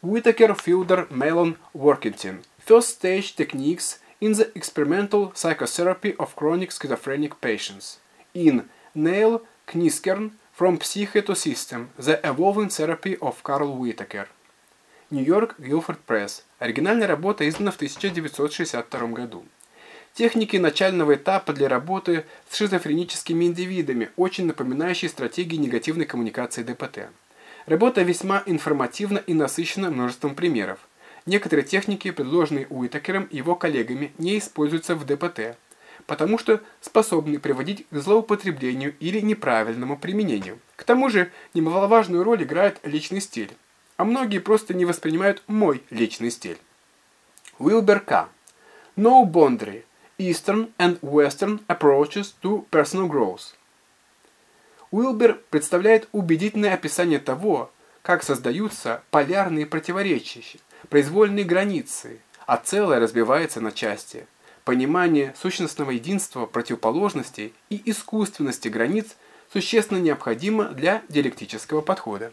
Whittaker, Fielder, Mellon, Workington. First stage techniques in the experimental psychotherapy of chronic schizophrenic patients. In Neil Kniskern, From Psyche to System, The Evolving Therapy of Carl Whittaker. Нью-Йорк, Гилфорд Пресс. Оригинальная работа издана в 1962 году. Техники начального этапа для работы с шизофреническими индивидами, очень напоминающие стратегии негативной коммуникации ДПТ. Работа весьма информативна и насыщена множеством примеров. Некоторые техники, предложенные Уитакером и его коллегами, не используются в ДПТ, потому что способны приводить к злоупотреблению или неправильному применению. К тому же, немаловажную роль играет личный стиль, а многие просто не воспринимают мой личный стиль. Уилбер К. No boundary. Eastern and Western approaches to personal growth. Уилбер представляет убедительное описание того, как создаются полярные противоречия, произвольные границы, а целое разбивается на части. Понимание сущностного единства противоположностей и искусственности границ существенно необходимо для диалектического подхода.